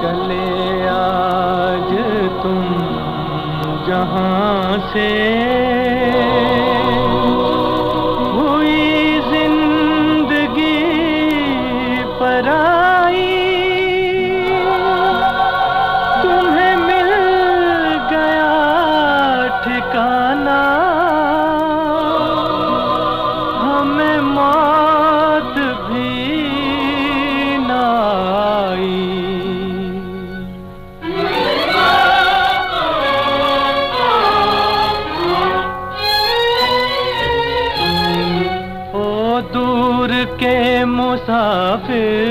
چلے آج تم جہاں سے۔ ہوئی زندگی پرائی تمہیں مل گیا ٹھکانا ہمیں موت بھی مسافر،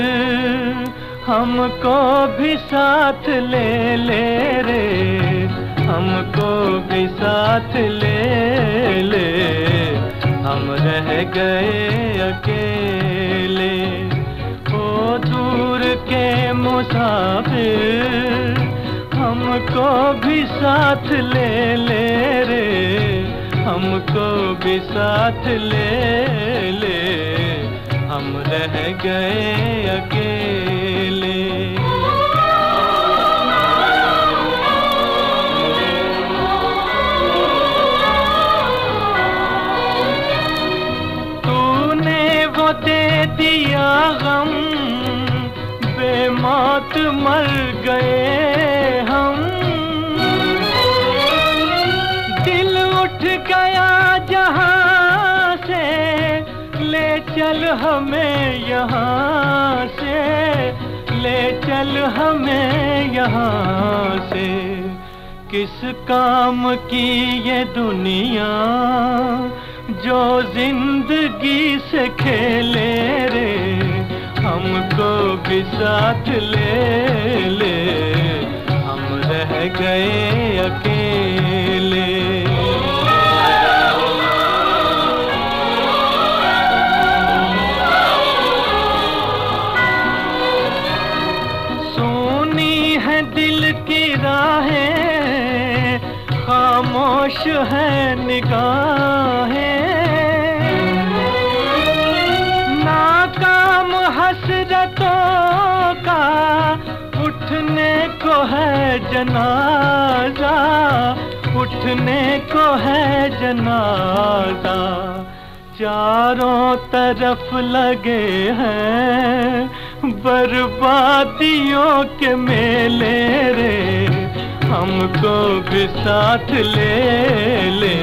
ہم کو بھی ساتھ لے لے رے۔ ہم کو بھی ساتھ لے لے۔ ہم رہ گئے اکیلے۔ او دور کے مسافر، ہم کو بھی ساتھ لے لے رے۔ ہم کو بھی ساتھ لے لے۔ ہم رہ گئے اکیلے۔ تو نے وہ دے دیا غم بے موت مر گئے۔ چل ہمیں یہاں سے، لے چل ہمیں یہاں سے۔ کس کام کی یہ دنیا جو زندگی سے کھیلے رے؟ ہم کو بھی ساتھ لے لے۔ ہم رہ گئے اکیلے۔ سونی ہے دل کی راہیں، خاموش ہے نگاہیں۔ ناکام حسرتوں کا اٹھنے کو ہے جنازہ، اٹھنے کو ہے جنازہ۔ چاروں طرف لگے ہیں بربادیوں کے میلے رے ہم کو بھی ساتھ لے لے۔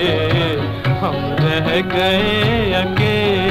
ہم رہ گئے اکیلے۔